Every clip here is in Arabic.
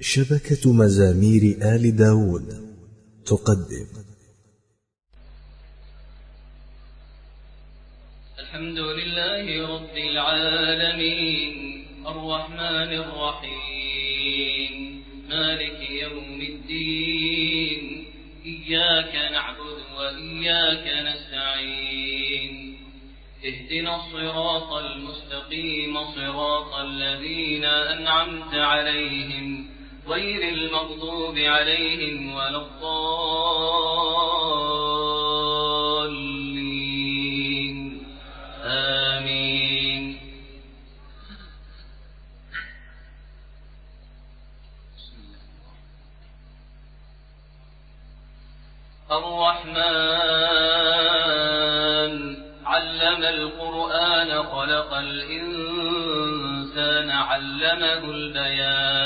شبكة مزامير آل داود تقدم. الحمد لله رب العالمين الرحمن الرحيم مالك يوم الدين إياك نعبد وإياك نستعين. اهدنا الصراط المستقيم صراط الذين أنعمت عليهم. غير المغضوب عليهم ولا الضالين. آمين. الرحمن علم القرآن خلق الإنسان علمه البيان.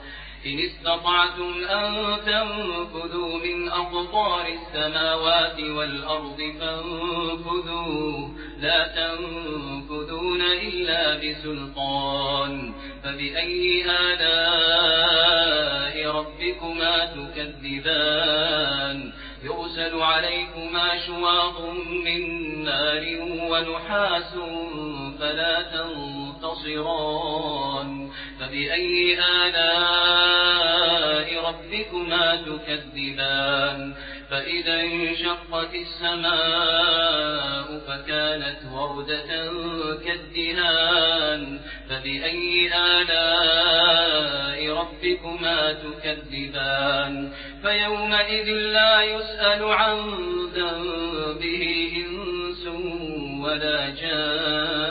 إن استطعتم أن تنفذوا من أقطار السماوات والأرض فانفذوا. لا تنفذون إلا بسلطان. فبأي آلاء ربكما تكذبان؟ يرسل عليكما شواظ من نار ونحاس فلا تنتصران. فبأي آلاء ربكما تكذبان؟ فإذا انشقت السماء فكانت وردة كالدهان. فبأي آلاء ربكما تكذبان؟ فيومئذ لا يسأل عن ذنبه إنس ولا جان.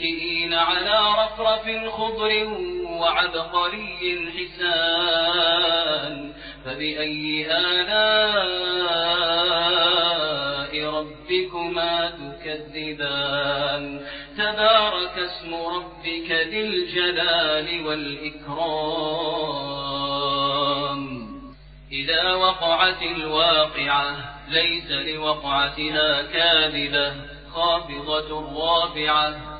متكئين على رفرف خضر وعبقري حسان. فبأي آلاء ربكما تكذبان؟ تبارك اسم ربك ذي الجلال والإكرام. إذا وقعت الواقعة ليس لوقعتها كاذبة خافضة رافعة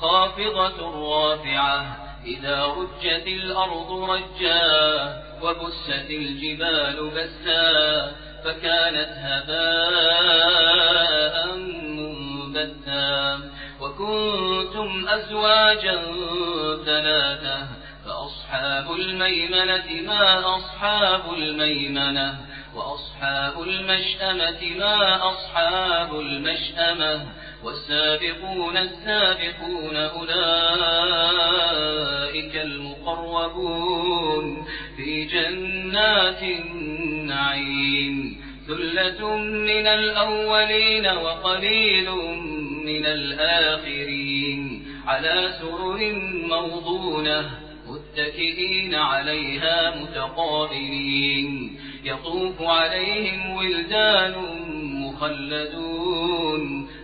خافضة رافعة إذا رجت الأرض رجا وبست الجبال بسا فكانت هباء منبثا وكنتم أزواجا ثلاثة فأصحاب الميمنة ما أصحاب الميمنة وأصحاب المشأمة ما أصحاب المشأمة. والسابقون السابقون أولئك المقربون في جنات النعيم. ثلة من الأولين وقليل من الآخرين. على سرر موضونة متكئين عليها متقابلين. يطوف عليهم ولدان مخلدون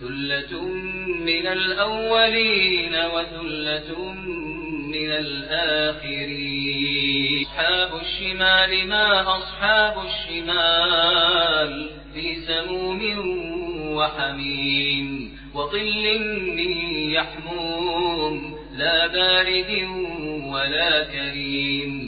ثلة من الأولين وثلة من الآخرين أصحاب الشمال ما أصحاب الشمال في سموم وحميم وظل من يحموم لا بارد ولا كريم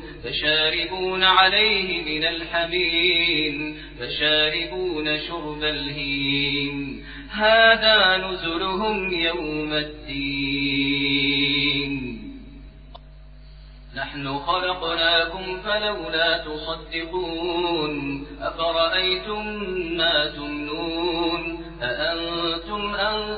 فشاربون عليه من الحميم فشاربون شرب الهيم. هذا نزلهم يوم الدين. نحن خلقناكم فلولا تصدقون. أفرأيتم ما تمنون؟ أأنتم أن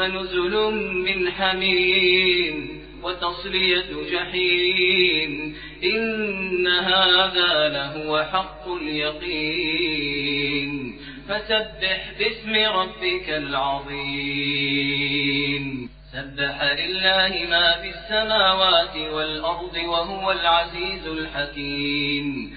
فنزل من حميم وتصلية جحيم. إن هذا لهو حق اليقين. فسبح باسم ربك العظيم. سبح لله ما في السماوات والأرض وهو العزيز الحكيم.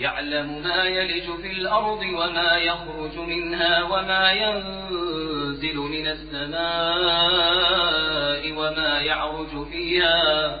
يعلم ما يلج في الأرض وما يخرج منها وما ينزل من السماء وما يعرج فيها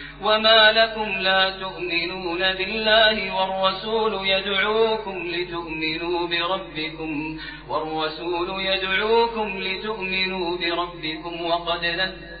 وما لكم لا تؤمنون بالله والرسول يدعوكم لتؤمنوا بربكم والرسول يدعوكم لتؤمنوا بربكم وقد نزل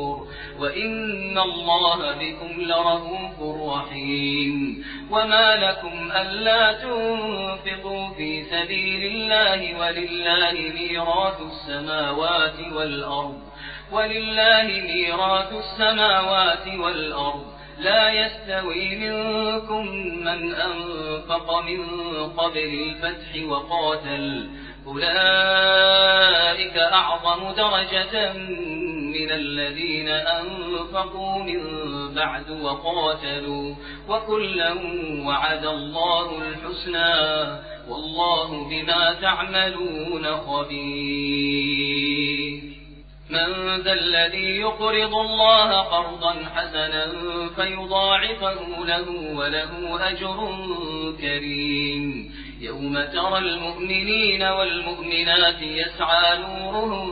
وإن الله بكم لرؤوف رحيم وما لكم ألا تنفقوا في سبيل الله ولله ميراث السماوات والأرض ولله ميراث السماوات والأرض لا يستوي منكم من أنفق من قبل الفتح وقاتل أولئك أعظم درجة من الذين أنفقوا من بعد وقاتلوا وكلا وعد الله الحسنى والله بما تعملون خبير. من ذا الذي يقرض الله قرضا حسنا فيضاعفه له وله أجر كريم. يوم ترى المؤمنين والمؤمنات يسعى نورهم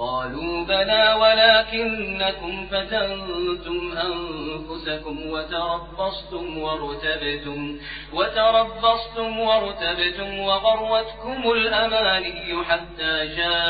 قالوا بلى ولكنكم فتنتم أنفسكم وتربصتم وارتبتم وتربصتم وارتبتم وغروتكم الأماني حتى جاء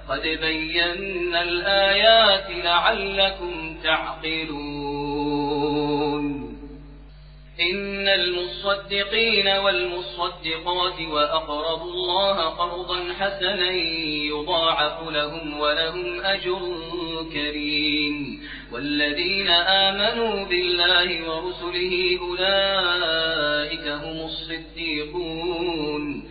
قد بينا الآيات لعلكم تعقلون. إن المصدقين والمصدقات وأقرضوا الله قرضا حسنا يضاعف لهم ولهم أجر كريم. والذين آمنوا بالله ورسله أولئك هم الصديقون.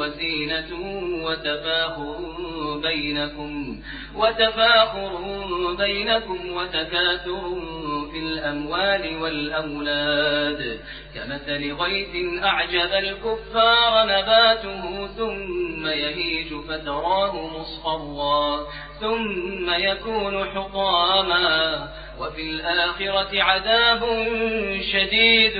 وزينة وتفاخر بينكم وتفاخر بينكم وتكاثر في الأموال والأولاد. كمثل غيث أعجب الكفار نباته ثم يهيج فتراه مصفرا ثم يكون حطاما. وفي الآخرة عذاب شديد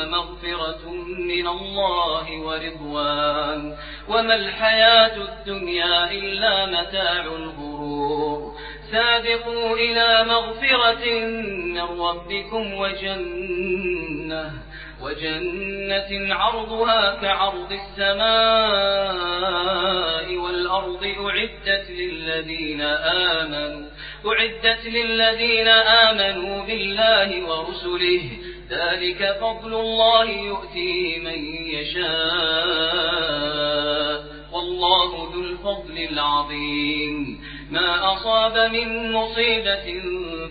ومغفرة من الله ورضوان. وما الحياة الدنيا إلا متاع الغرور. سابقوا إلى مغفرة من ربكم وجنة. وجنة عرضها كعرض السماء والأرض أعدت للذين آمنوا. أعدت للذين آمنوا بالله ورسله. ذلك فضل الله يؤتيه من يشاء. والله ذو الفضل العظيم. ما أصاب من مصيبة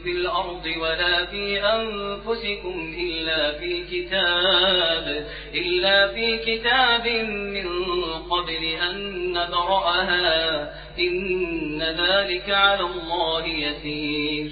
في الأرض ولا في أنفسكم إلا في كتاب إلا في كتاب من قبل أن نبرأها. إن ذلك على الله يسير.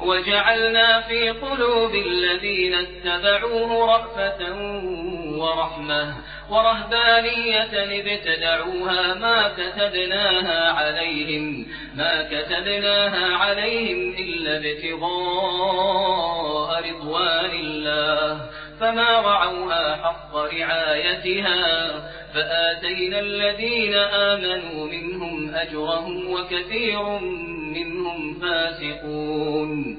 وجعلنا في قلوب الذين اتبعوه رأفة ورحمة ورهبانية ابتدعوها ما كتبناها عليهم ما كتبناها عليهم إلا ابتغاء رضوان الله. فما رعوها حق رعايتها فآتينا الذين آمنوا منهم أجرهم وكثير منهم فاسقون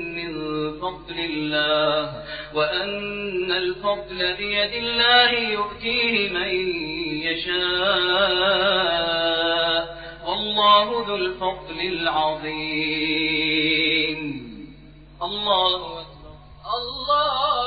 فضل الله وأن الفضل بيد الله يؤتيه من يشاء. والله ذو الفضل العظيم. الله أكبر. الله